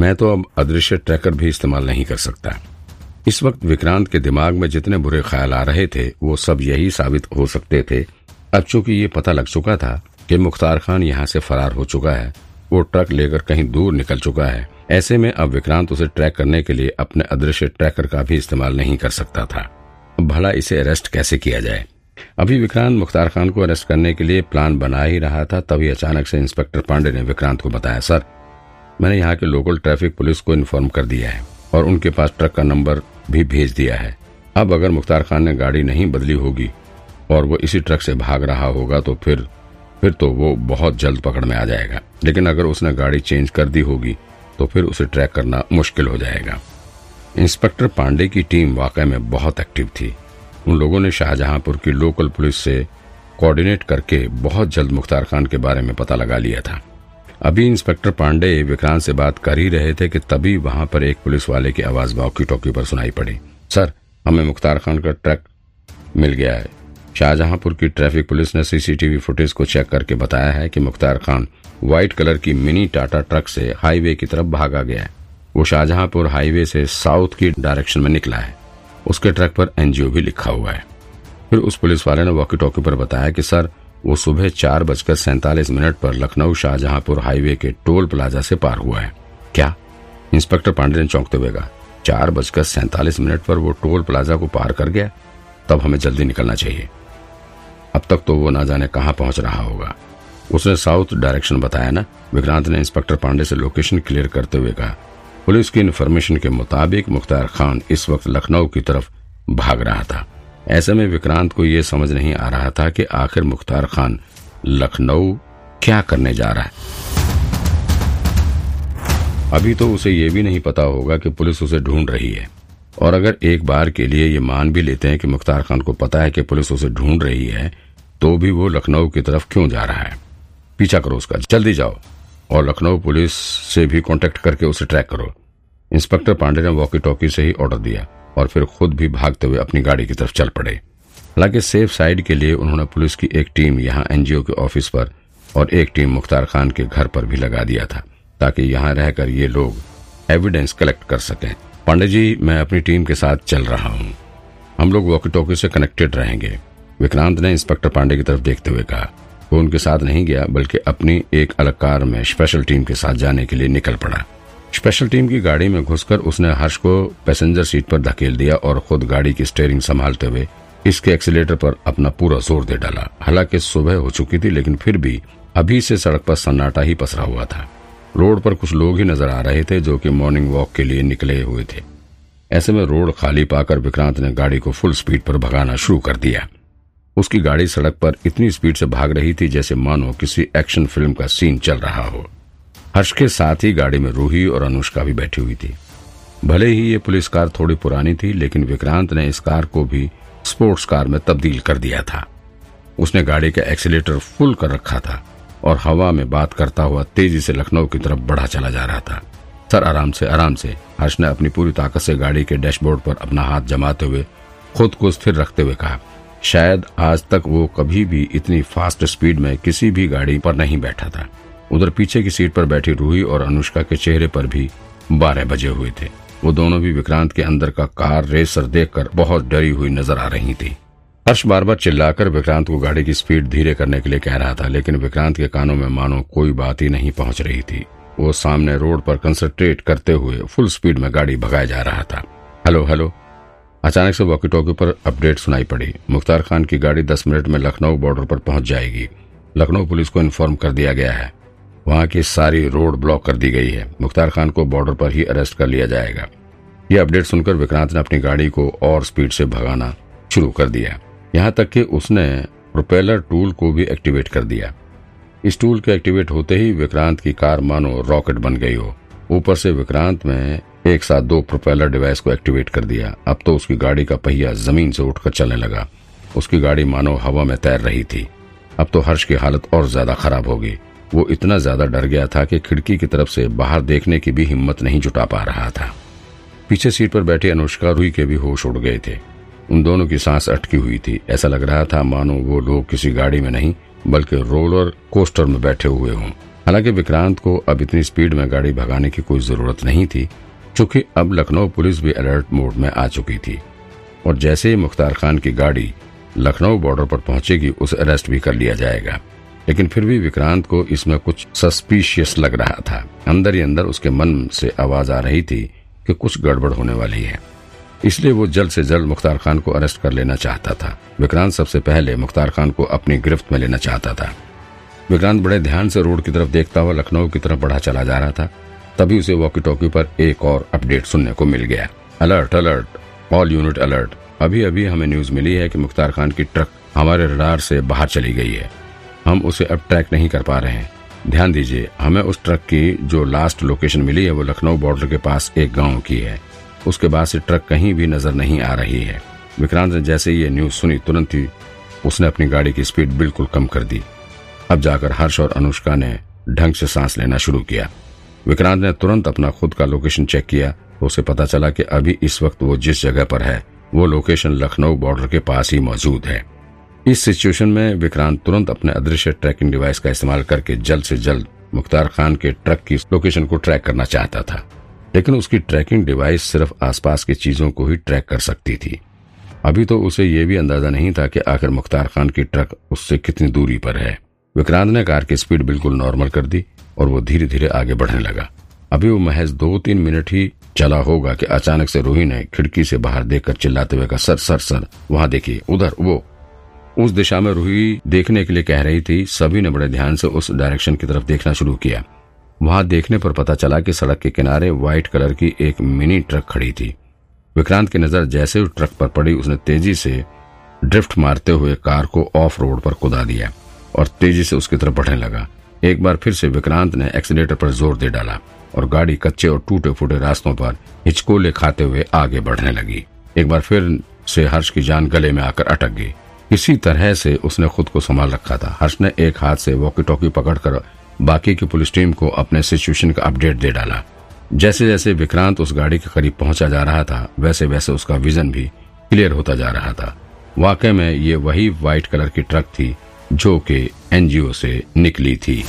मैं तो अब अदृश्य ट्रैकर भी इस्तेमाल नहीं कर सकता। इस वक्त विक्रांत के दिमाग में जितने बुरे ख्याल आ रहे थे, वो सब यही साबित हो सकते थे। अब चूँकि ये पता लग चुका था कि मुख्तार खान यहाँ से फरार हो चुका है, वो ट्रक लेकर कहीं दूर निकल चुका है। ऐसे में अब विक्रांत उसे ट्रैक करने के लिए अपने अदृश्य ट्रैकर का भी इस्तेमाल नहीं कर सकता था। भला इसे अरेस्ट कैसे किया जाए? अभी विक्रांत मुख्तार खान को अरेस्ट करने के लिए प्लान बना ही रहा था, तभी अचानक से इंस्पेक्टर पांडे ने विक्रांत को बताया, सर मैंने यहाँ के लोकल ट्रैफ़िक पुलिस को इन्फॉर्म कर दिया है और उनके पास ट्रक का नंबर भी भेज दिया है। अब अगर मुख्तार खान ने गाड़ी नहीं बदली होगी और वो इसी ट्रक से भाग रहा होगा तो फिर फिर तो वो बहुत जल्द पकड़ में आ जाएगा। लेकिन अगर उसने गाड़ी चेंज कर दी होगी तो फिर उसे ट्रैक करना मुश्किल हो जाएगा। इंस्पेक्टर पांडे की टीम वाकई में बहुत एक्टिव थी। उन लोगों ने शाहजहांपुर की लोकल पुलिस से कोऑर्डिनेट करके बहुत जल्द मुख्तार खान के बारे में पता लगा लिया था। अभी इंस्पेक्टर पांडे विक्रांत से बात कर ही रहे थे कि तभी वहाँ पर एक पुलिस वाले की आवाज़ वॉकी टॉकी पर सुनाई पड़ी। सर, हमें मुख्तार खान का ट्रक मिल गया है। शाहजहांपुर की ट्रैफ़िक पुलिस ने सीसीटीवी फुटेज को चेक करके बताया है कि मुख्तार खान व्हाइट कलर की मिनी टाटा ट्रक से हाईवे की तरफ़ भागा गया है। वो शाहजहांपुर हाईवे से साउथ की डायरेक्शन में निकला है। उसके ट्रक पर एनजीओ भी लिखा हुआ है। फिर उस पुलिस वाले ने वॉकी टॉकी पर बताया कि, सर वो सुबह चार बजकर सैतालीस मिनट पर लखनऊ शाहजहांपुर हाईवे के टोल प्लाजा से पार हुआ है। क्या? इंस्पेक्टर पांडे ने चौंकते हुए कहा, चार बजकर सैतालीस मिनट पर वो टोल प्लाजा को पार कर गया, तब हमें जल्दी निकलना चाहिए। अब तक तो वो ना जाने कहाँ पहुँच रहा होगा। उसने साउथ डायरेक्शन बताया ना? विक्रांत ने इंस्पेक्टर पांडे से लोकेशन क्लियर करते हुए कहा, पुलिस की इन्फॉर्मेशन के मुताबिक मुख्तार खान इस वक्त लखनऊ की तरफ़ भाग रहा था। ऐसे में विक्रांत को यह समझ नहीं आ रहा था कि आखिर मुख्तार खान लखनऊ क्या करने जा रहा है। अभी तो उसे यह भी नहीं पता होगा कि पुलिस उसे ढूंढ रही है। और अगर एक बार के लिए ये मान भी लेते हैं कि मुख्तार खान को पता है कि पुलिस उसे ढूंढ रही है तो भी वो लखनऊ की तरफ़ क्यों जा रहा है? पीछा करो उसका। जल्दी जाओ। और लखनऊ पुलिस से भी कांटेक्ट करके उसे ट्रैक करो। इंस्पेक्टर पांडे ने वॉकी टॉकी से ही ऑर्डर दिया। और फिर खुद भी भागते हुए अपनी गाड़ी की तरफ़ चल पड़े। हालाँकि सेफ़ साइड के लिए उन्होंने पुलिस की एक टीम यहाँ एनजीओ के ऑफ़िस पर और एक टीम मुख्तार खान के घर पर भी लगा दिया था, ताकि यहाँ रहकर ये लोग एविडेंस कलेक्ट कर सकें। पांडे जी, मैं अपनी टीम के साथ चल रहा हूँ। हम लोग वॉकी टॉकी से कनेक्टेड रहेंगे। विक्रांत ने इंस्पेक्टर पांडे की तरफ़ देखते हुए कहा। वो उनके साथ नहीं गया, बल्कि अपनी एक अलग कार में स्पेशल टीम के साथ जाने के लिए निकल पड़ा। स्पेशल टीम की गाड़ी में घुसकर उसने हर्ष को पैसेंजर सीट पर धकेल दिया और खुद गाड़ी की स्टेयरिंग संभालते हुए इसके एक्सीटर पर अपना पूरा ज़ोर दे डाला। हालाँकि सुबह हो चुकी थी, लेकिन फिर भी अभी से सड़क पर सन्नाटा ही पसरा हुआ था। रोड पर कुछ लोग ही नज़र आ रहे थे जो कि मॉर्निंग वॉक के लिए निकले हुए थे। ऐसे में रोड खाली पाकर विक्रांत ने गाड़ी को फुल स्पीड पर भगाना शुरू कर दिया। उसकी गाड़ी सड़क पर इतनी स्पीड से भाग रही थी जैसे मानो किसी एक्शन फ़िल्म का सीन चल रहा हो। हर्ष के साथ ही गाड़ी में रूही और अनुष्का भी बैठी हुई थी। भले ही ये पुलिस कार थोड़ी पुरानी थी, लेकिन विक्रांत ने इस कार को भी स्पोर्ट्स कार में तब्दील कर दिया था। उसने गाड़ी का एक्सीटर फुल कर रखा था और हवा में बात करता हुआ तेज़ी से लखनऊ की तरफ़ बढ़ा चला जा रहा था। सर, आराम से आराम से, हर्ष ने अपनी पूरी ताकत से गाड़ी के डैशबोर्ड पर अपना हाथ जमाते हुए खुद को स्थिर रखते हुए कहा, शायद आज तक वो कभी भी इतनी फास्ट स्पीड में किसी भी गाड़ी पर नहीं बैठा था। उधर पीछे की सीट पर बैठी रूही और अनुष्का के चेहरे पर भी बारह बजे हुए थे। वो दोनों भी विक्रांत के अंदर का कार रेसर देखकर बहुत डरी हुई नज़र आ रही थी। हर्ष बार बार चिल्लाकर विक्रांत को गाड़ी की स्पीड धीरे करने के लिए कह रहा था, लेकिन विक्रांत के कानों में मानो कोई बात ही नहीं पहुँच रही थी। वो सामने रोड पर कंसंट्रेट करते हुए फुल स्पीड में गाड़ी भगाया जा रहा था। Hello hello. अचानक से वॉकी टॉकी पर अपडेट सुनाई पड़ी। मुख्तार खान की गाड़ी दस मिनट में लखनऊ बॉर्डर पर पहुँच जाएगी। लखनऊ पुलिस को इन्फॉर्म कर दिया गया है। वहाँ की सारी रोड ब्लॉक कर दी गई है। मुख्तार खान को बॉर्डर पर ही अरेस्ट कर लिया जाएगा। ये अपडेट सुनकर विक्रांत ने अपनी गाड़ी को और स्पीड से भगाना शुरू कर दिया। यहाँ तक कि उसने प्रोपेलर टूल को भी एक्टिवेट कर दिया। इस टूल के एक्टिवेट होते ही विक्रांत की कार मानो रॉकेट बन गई हो। ऊपर से विक्रांत में एक साथ दो प्रोपेलर डिवाइस को एक्टिवेट कर दिया। अब तो उसकी गाड़ी का पहिया ज़मीन से उठकर चलने लगा। उसकी गाड़ी मानो हवा में तैर रही थी। अब तो हर्ष की हालत और ज़्यादा खराब होगी। वो इतना ज़्यादा डर गया था कि खिड़की की तरफ़ से बाहर देखने की भी हिम्मत नहीं जुटा पा रहा था। पीछे सीट पर बैठी अनुष्का, रुई के भी होश उड़ गए थे। उन दोनों की सांस अटकी हुई थी। ऐसा लग रहा था, मानो वो लोग किसी गाड़ी में नहीं, बल्कि रोलर कोस्टर में बैठे हुए हों। हालाँकि विक्रांत को अब इतनी स्पीड में गाड़ी भगाने की कोई ज़रूरत नहीं थी, चूँकि अब लखनऊ पुलिस भी अलर्ट मोड में आ चुकी थी। और जैसे ही मुख्तार खान की गाड़ी लखनऊ बॉर्डर पर पहुंचेगी, उसे अरेस्ट भी कर लिया जाएगा। लेकिन फिर भी विक्रांत को इसमें कुछ सस्पिशियस लग रहा था। अंदर ही अंदर उसके मन से आवाज़ आ रही थी कि कुछ गड़बड़ होने वाली है। इसलिए वो जल्द से जल्द मुख्तार खान को अरेस्ट कर लेना चाहता था। विक्रांत सबसे पहले मुख्तार खान को अपनी गिरफ्त में लेना चाहता था। विक्रांत बड़े ध्यान से रोड की तरफ़ देखता हुआ लखनऊ की तरफ़ बढ़ा चला जा रहा था। तभी उसे वॉकी टॉकी पर एक और अपडेट सुनने को मिल गया। Alert alert all unit alert अभी अभी हमें न्यूज़ मिली है कि मुख्तार खान की ट्रक हमारे रडार से बाहर चली गई है। हम उसे अब ट्रैक नहीं कर पा रहे हैं। ध्यान दीजिए, हमें उस ट्रक की जो लास्ट लोकेशन मिली है, वो लखनऊ बॉर्डर के पास एक गाँव की है। उसके बाद से ट्रक कहीं भी नज़र नहीं आ रही है। विक्रांत ने जैसे ये न्यूज़ सुनी, तुरंत ही उसने अपनी गाड़ी की स्पीड बिल्कुल कम कर दी। अब जाकर हर्ष और अनुष्का ने ढंग से सांस लेना शुरू किया। विक्रांत ने तुरंत अपना खुद का लोकेशन चेक किया। तो उसे पता चला कि अभी इस वक्त वो जिस जगह पर है, वो लोकेशन लखनऊ बॉर्डर के पास ही मौजूद है। इस सिचुएशन में विक्रांत तुरंत अपने अदृश्य ट्रैकिंग डिवाइस का इस्तेमाल करके जल्द से जल्द मुख्तार खान के ट्रक की लोकेशन को ट्रैक करना चाहता था, लेकिन उसकी ट्रैकिंग डिवाइस सिर्फ़ आसपास की चीज़ों को ही ट्रैक कर सकती थी। अभी तो उसे ये भी अंदाज़ा नहीं था कि आखिर मुख्तार खान की ट्रक उससे कितनी दूरी पर है। विक्रांत ने कार की स्पीड बिल्कुल नॉर्मल कर दी और वो धीरे धीरे आगे बढ़ने लगा। अभी वो महज दो तीन मिनट ही चला होगा कि अचानक से रूही ने खिड़की से बाहर देखकर चिल्लाते हुए कहा, सर सर सर, वहाँ देखिए, उधर, वो। उस दिशा में रूही देखने के लिए कह रही थी, सभी ने बड़े ध्यान से उस डायरेक्शन की तरफ़ देखना शुरू किया। वहाँ देखने पर पता चला कि सड़क के किनारे व्हाइट कलर की एक मिनी ट्रक खड़ी थी। विक्रांत की नज़र जैसे उस ट्रक पर पड़ी, उसने तेज़ी से ड्रिफ्ट मारते हुए कार को ऑफ़ रोड पर कुदा दिया और तेज़ी से उसकी तरफ़ बढ़ने लगा। एक बार फिर से विक्रांत ने एक्सीटर पर ज़ोर दे डाला और गाड़ी कच्चे और टूटे फूटे रास्तों पर हिचकोले खाते हुए आगे बढ़ने लगी। एक बार फिर से हर्ष की जान गले में आकर अटक गई। इसी तरह से उसने खुद को संभाल रखा था। हर्ष ने एक हाथ से वॉकी टॉकी पकड़कर बाकी की पुलिस टीम को अपने सिचुएशन का अपडेट दे डाला। जैसे जैसे विक्रांत उस गाड़ी के करीब पहुँचा जा रहा था वैसे वैसे उसका विजन भी क्लियर होता जा रहा था। वाकई में ये वही व्हाइट कलर की ट्रक थी जो कि एनजीओ से निकली थी।